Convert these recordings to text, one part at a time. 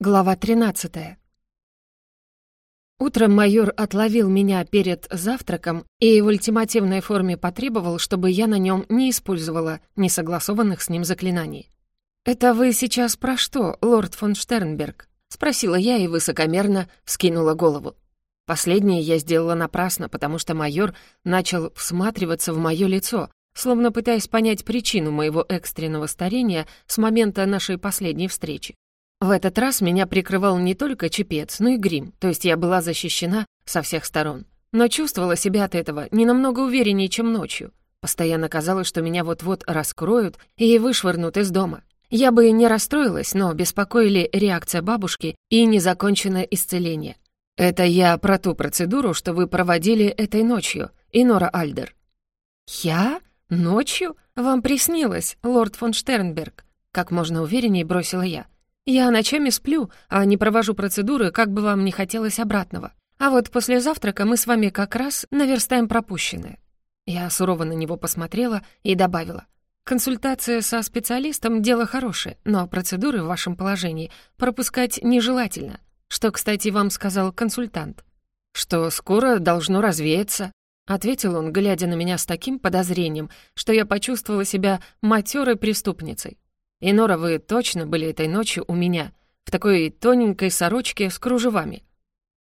Глава 13. Утром майор отловил меня перед завтраком и в ультимативной форме потребовал, чтобы я на нем не использовала несогласованных с ним заклинаний. «Это вы сейчас про что, лорд фон Штернберг?» — спросила я и высокомерно вскинула голову. Последнее я сделала напрасно, потому что майор начал всматриваться в мое лицо, словно пытаясь понять причину моего экстренного старения с момента нашей последней встречи. В этот раз меня прикрывал не только чепец, но и грим, то есть я была защищена со всех сторон. Но чувствовала себя от этого не намного увереннее, чем ночью. Постоянно казалось, что меня вот-вот раскроют и вышвырнут из дома. Я бы не расстроилась, но беспокоили реакция бабушки и незаконченное исцеление. Это я про ту процедуру, что вы проводили этой ночью, Инора Альдер. Я? Ночью? Вам приснилось, лорд фон Штернберг? Как можно увереннее бросила я. Я ночами сплю, а не провожу процедуры, как бы вам не хотелось обратного. А вот после завтрака мы с вами как раз наверстаем пропущенное». Я сурово на него посмотрела и добавила. «Консультация со специалистом — дело хорошее, но процедуры в вашем положении пропускать нежелательно. Что, кстати, вам сказал консультант?» «Что скоро должно развеяться», — ответил он, глядя на меня с таким подозрением, что я почувствовала себя матерой преступницей. И, Нора, вы точно были этой ночью у меня, в такой тоненькой сорочке с кружевами.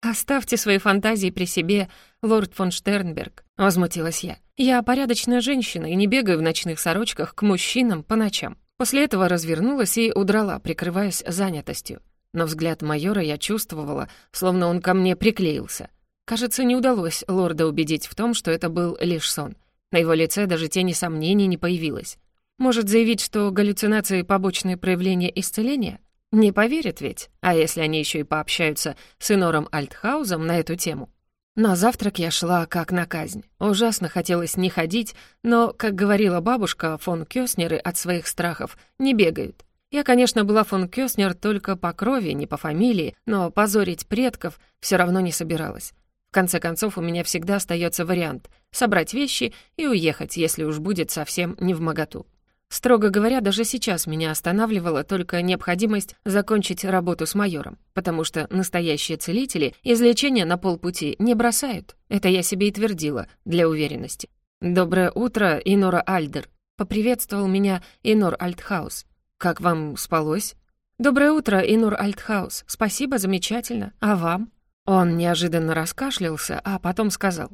«Оставьте свои фантазии при себе, лорд фон Штернберг», — возмутилась я. «Я порядочная женщина и не бегаю в ночных сорочках к мужчинам по ночам». После этого развернулась и удрала, прикрываясь занятостью. Но взгляд майора я чувствовала, словно он ко мне приклеился. Кажется, не удалось лорда убедить в том, что это был лишь сон. На его лице даже тени сомнений не появилось. Может заявить, что галлюцинации — побочные проявления исцеления? Не поверят ведь, а если они еще и пообщаются с Инором Альтхаузом на эту тему? На завтрак я шла как на казнь. Ужасно хотелось не ходить, но, как говорила бабушка, фон Кёснеры от своих страхов не бегают. Я, конечно, была фон Кёснер только по крови, не по фамилии, но позорить предков все равно не собиралась. В конце концов, у меня всегда остается вариант — собрать вещи и уехать, если уж будет совсем не в моготу. Строго говоря, даже сейчас меня останавливала только необходимость закончить работу с майором, потому что настоящие целители излечения на полпути не бросают. Это я себе и твердила для уверенности. «Доброе утро, Инора Альдер», — поприветствовал меня Инор Альтхаус. «Как вам спалось?» «Доброе утро, Инор Альтхаус. Спасибо, замечательно. А вам?» Он неожиданно раскашлялся, а потом сказал.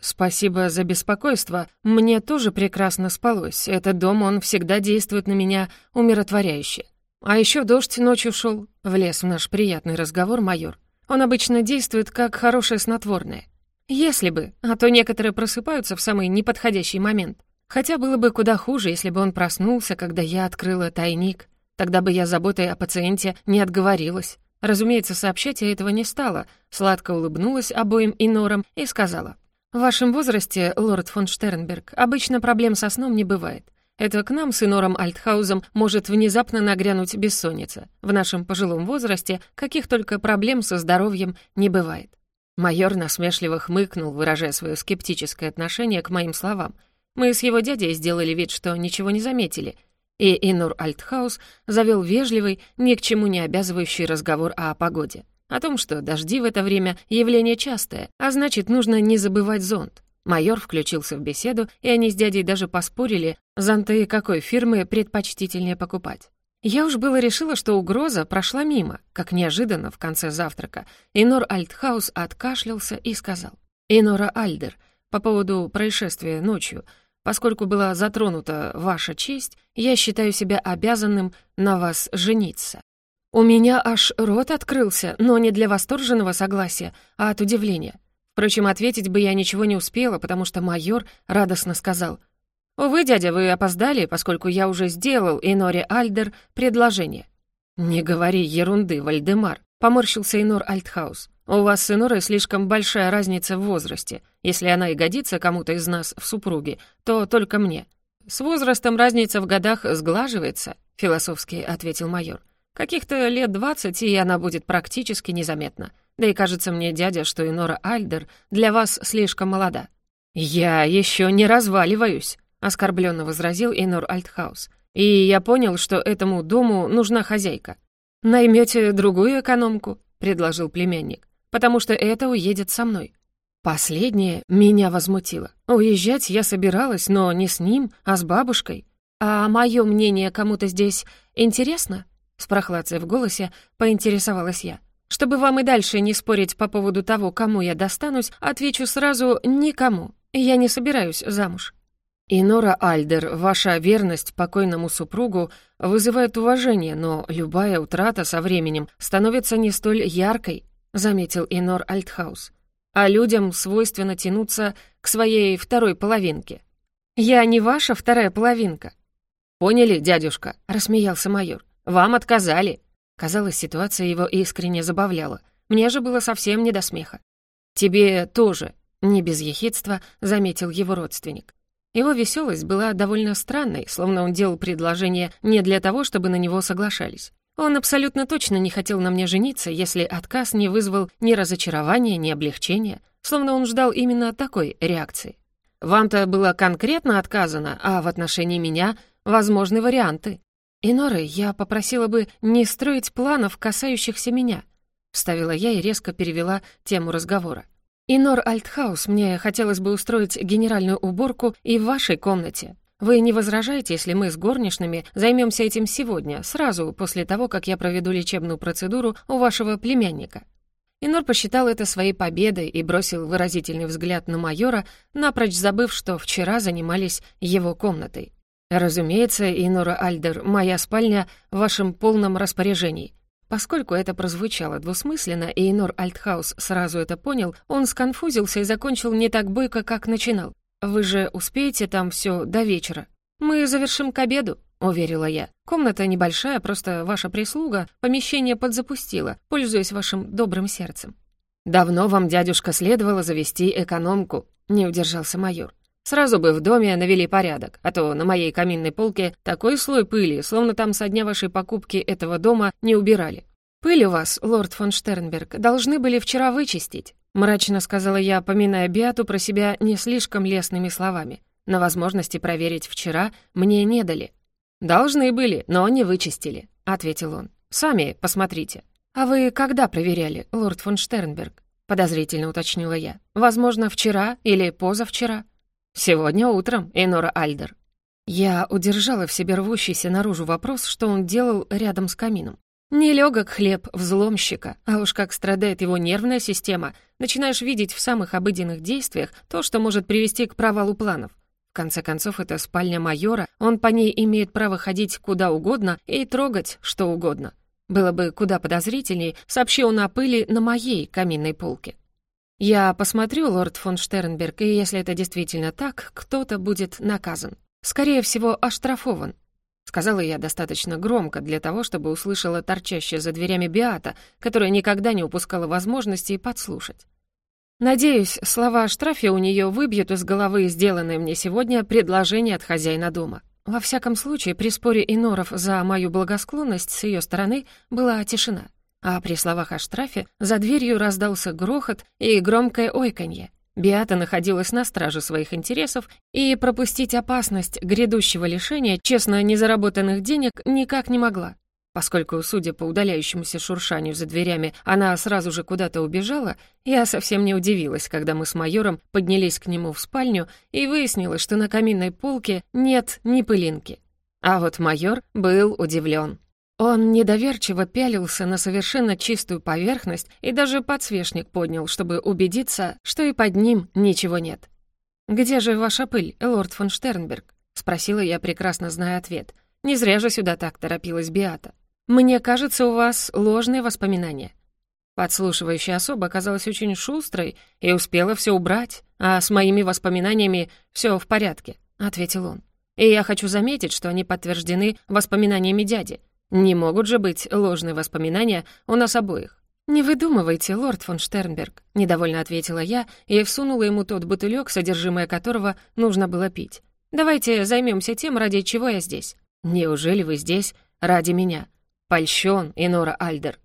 «Спасибо за беспокойство. Мне тоже прекрасно спалось. Этот дом, он всегда действует на меня умиротворяюще. А еще дождь ночью шел. Влез в наш приятный разговор майор. Он обычно действует как хорошее снотворное. Если бы, а то некоторые просыпаются в самый неподходящий момент. Хотя было бы куда хуже, если бы он проснулся, когда я открыла тайник. Тогда бы я заботой о пациенте не отговорилась. Разумеется, сообщать я этого не стала. Сладко улыбнулась обоим инорам и сказала — в вашем возрасте, лорд фон Штернберг, обычно проблем со сном не бывает. Это к нам с Инором Альтхаузом может внезапно нагрянуть бессонница. В нашем пожилом возрасте каких только проблем со здоровьем не бывает. Майор насмешливо хмыкнул, выражая свое скептическое отношение к моим словам. Мы с его дядей сделали вид, что ничего не заметили, и Инор Альтхаус завел вежливый, ни к чему не обязывающий разговор о погоде. О том, что дожди в это время явление частое, а значит, нужно не забывать зонт. Майор включился в беседу, и они с дядей даже поспорили, зонты какой фирмы предпочтительнее покупать. Я уж было решила, что угроза прошла мимо, как неожиданно в конце завтрака. Инор Альтхаус откашлялся и сказал. «Инора Альдер, по поводу происшествия ночью, поскольку была затронута ваша честь, я считаю себя обязанным на вас жениться». У меня аж рот открылся, но не для восторженного согласия, а от удивления. Впрочем, ответить бы я ничего не успела, потому что майор радостно сказал. «Увы, дядя, вы опоздали, поскольку я уже сделал Иноре Альдер предложение». «Не говори ерунды, Вальдемар», — поморщился Инор Альтхаус. «У вас с Инорой слишком большая разница в возрасте. Если она и годится кому-то из нас в супруги, то только мне». «С возрастом разница в годах сглаживается», — философски ответил майор. Каких-то лет двадцать, и она будет практически незаметна. Да и кажется мне, дядя, что Инора Альдер для вас слишком молода». «Я еще не разваливаюсь», — оскорбленно возразил Инор Альтхаус. «И я понял, что этому дому нужна хозяйка». Наймете другую экономку», — предложил племянник, «потому что это уедет со мной». Последнее меня возмутило. Уезжать я собиралась, но не с ним, а с бабушкой. «А мое мнение кому-то здесь интересно?» С прохладцей в голосе поинтересовалась я. «Чтобы вам и дальше не спорить по поводу того, кому я достанусь, отвечу сразу «никому». Я не собираюсь замуж». «И Нора Альдер, ваша верность покойному супругу вызывает уважение, но любая утрата со временем становится не столь яркой», заметил Инор Альтхаус. «А людям свойственно тянуться к своей второй половинке». «Я не ваша вторая половинка», «Поняли, дядюшка?» — рассмеялся майор. «Вам отказали». Казалось, ситуация его искренне забавляла. Мне же было совсем не до смеха. «Тебе тоже», — не без ехидства заметил его родственник. Его веселость была довольно странной, словно он делал предложение не для того, чтобы на него соглашались. Он абсолютно точно не хотел на мне жениться, если отказ не вызвал ни разочарования, ни облегчения, словно он ждал именно такой реакции. «Вам-то было конкретно отказано, а в отношении меня возможны варианты. И, Норы, я попросила бы не строить планов, касающихся меня», — вставила я и резко перевела тему разговора. «Инор Альтхаус, мне хотелось бы устроить генеральную уборку и в вашей комнате. Вы не возражаете, если мы с горничными займемся этим сегодня, сразу после того, как я проведу лечебную процедуру у вашего племянника?» Инор посчитал это своей победой и бросил выразительный взгляд на майора, напрочь забыв, что вчера занимались его комнатой. «Разумеется, Инора Альдер, моя спальня в вашем полном распоряжении». Поскольку это прозвучало двусмысленно, и Инор Альтхаус сразу это понял, он сконфузился и закончил не так бойко, как начинал. «Вы же успеете там все до вечера?» «Мы завершим к обеду», — уверила я. «Комната небольшая, просто ваша прислуга помещение подзапустила, пользуясь вашим добрым сердцем». «Давно вам, дядюшка, следовало завести экономку», — не удержался майор. Сразу бы в доме навели порядок, а то на моей каминной полке такой слой пыли, словно там со дня вашей покупки этого дома не убирали. «Пыль у вас, лорд фон Штернберг, должны были вчера вычистить», мрачно сказала я, поминая Биату про себя не слишком лестными словами. На возможности проверить вчера мне не дали. «Должны были, но не вычистили», — ответил он. «Сами посмотрите». «А вы когда проверяли, лорд фон Штернберг?» — подозрительно уточнила я. «Возможно, вчера или позавчера?» «Сегодня утром, Энора Альдер». Я удержала в себе рвущийся наружу вопрос, что он делал рядом с камином. Нелегок хлеб взломщика, а уж как страдает его нервная система, начинаешь видеть в самых обыденных действиях то, что может привести к провалу планов. В конце концов, это спальня майора, он по ней имеет право ходить куда угодно и трогать что угодно. Было бы куда подозрительней, сообщи он о пыли на моей каминной полке. «Я посмотрю, лорд фон Штернберг, и если это действительно так, кто-то будет наказан. Скорее всего, оштрафован», — сказала я достаточно громко для того, чтобы услышала торчащая за дверями Биата, которая никогда не упускала возможности подслушать. Надеюсь, слова о штрафе у нее выбьют из головы сделанное мне сегодня предложение от хозяина дома. Во всяком случае, при споре иноров за мою благосклонность с ее стороны была тишина. А при словах о штрафе за дверью раздался грохот и громкое ойканье. Биата находилась на страже своих интересов, и пропустить опасность грядущего лишения честно незаработанных денег никак не могла. Поскольку, судя по удаляющемуся шуршанию за дверями, она сразу же куда-то убежала, я совсем не удивилась, когда мы с майором поднялись к нему в спальню и выяснилось, что на каминной полке нет ни пылинки. А вот майор был удивлен. Он недоверчиво пялился на совершенно чистую поверхность и даже подсвечник поднял, чтобы убедиться, что и под ним ничего нет. «Где же ваша пыль, лорд фон Штернберг?» — спросила я, прекрасно зная ответ. «Не зря же сюда так торопилась Биата. Мне кажется, у вас ложные воспоминания». Подслушивающая особа оказалась очень шустрой и успела все убрать, а с моими воспоминаниями все в порядке, — ответил он. И я хочу заметить, что они подтверждены воспоминаниями дяди. Не могут же быть ложные воспоминания у нас обоих. «Не выдумывайте, лорд фон Штернберг», — недовольно ответила я и всунула ему тот бутылек, содержимое которого нужно было пить. «Давайте займемся тем, ради чего я здесь». «Неужели вы здесь ради меня?» «Польщен, Инора Альдер».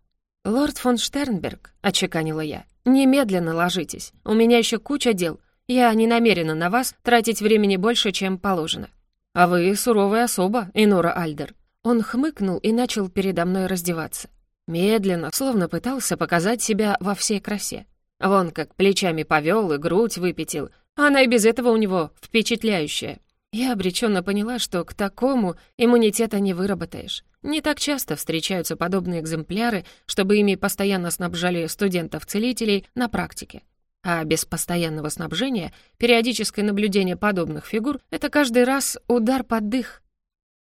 «Лорд фон Штернберг», — очеканила я, — «немедленно ложитесь. У меня еще куча дел. Я не намерена на вас тратить времени больше, чем положено». «А вы суровая особа, Инора Альдер», он хмыкнул и начал передо мной раздеваться. Медленно, словно пытался показать себя во всей красе. Вон как плечами повел и грудь выпятил. Она и без этого у него впечатляющая. Я обреченно поняла, что к такому иммунитета не выработаешь. Не так часто встречаются подобные экземпляры, чтобы ими постоянно снабжали студентов-целителей на практике. А без постоянного снабжения периодическое наблюдение подобных фигур — это каждый раз удар под дых.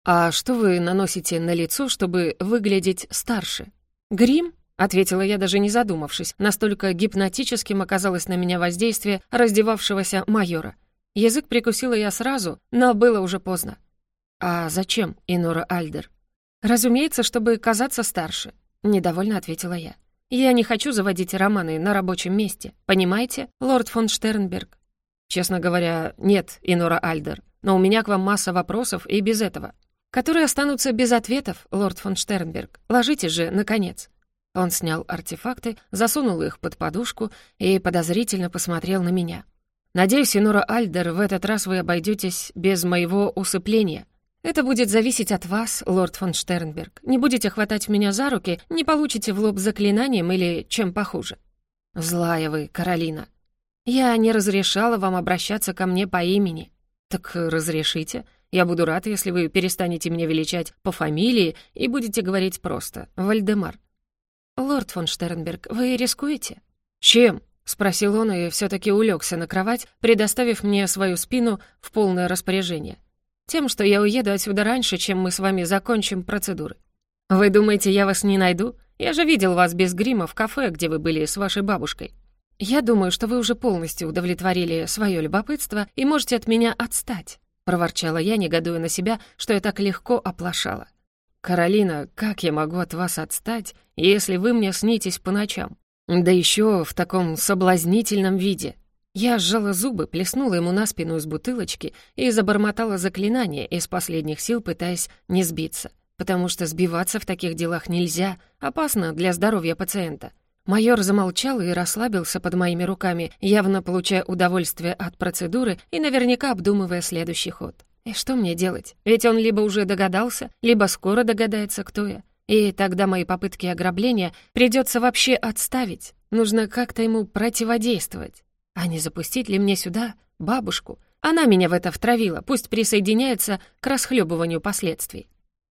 «А что вы наносите на лицо, чтобы выглядеть старше?» «Грим?» — ответила я, даже не задумавшись. Настолько гипнотическим оказалось на меня воздействие раздевавшегося майора. Язык прикусила я сразу, но было уже поздно. «А зачем, Инора Альдер?» «Разумеется, чтобы казаться старше», — недовольно ответила я. «Я не хочу заводить романы на рабочем месте, понимаете, лорд фон Штернберг?» «Честно говоря, нет, Инора Альдер, но у меня к вам масса вопросов и без этого, которые останутся без ответов, лорд фон Штернберг. Ложитесь же, наконец». Он снял артефакты, засунул их под подушку и подозрительно посмотрел на меня. Надеюсь, Инора Альдер, в этот раз вы обойдетесь без моего усыпления. Это будет зависеть от вас, лорд фон Штернберг. Не будете хватать меня за руки, не получите в лоб заклинанием или чем похуже. Злая вы, Каролина. Я не разрешала вам обращаться ко мне по имени. Так разрешите. Я буду рад, если вы перестанете меня величать по фамилии и будете говорить просто «Вальдемар». Лорд фон Штернберг, вы рискуете? Чем? — спросил он и все таки улегся на кровать, предоставив мне свою спину в полное распоряжение. «Тем, что я уеду отсюда раньше, чем мы с вами закончим процедуры. Вы думаете, я вас не найду? Я же видел вас без грима в кафе, где вы были с вашей бабушкой. Я думаю, что вы уже полностью удовлетворили свое любопытство и можете от меня отстать», — проворчала я, негодуя на себя, что я так легко оплошала. «Каролина, как я могу от вас отстать, если вы мне снитесь по ночам? Да еще в таком соблазнительном виде. Я сжала зубы, плеснула ему на спину из бутылочки и забормотала заклинание из последних сил, пытаясь не сбиться. Потому что сбиваться в таких делах нельзя, опасно для здоровья пациента. Майор замолчал и расслабился под моими руками, явно получая удовольствие от процедуры и наверняка обдумывая следующий ход. И что мне делать? Ведь он либо уже догадался, либо скоро догадается, кто я. И тогда мои попытки ограбления придется вообще отставить. Нужно как-то ему противодействовать. А не запустить ли мне сюда бабушку? Она меня в это втравила, пусть присоединяется к расхлебыванию последствий.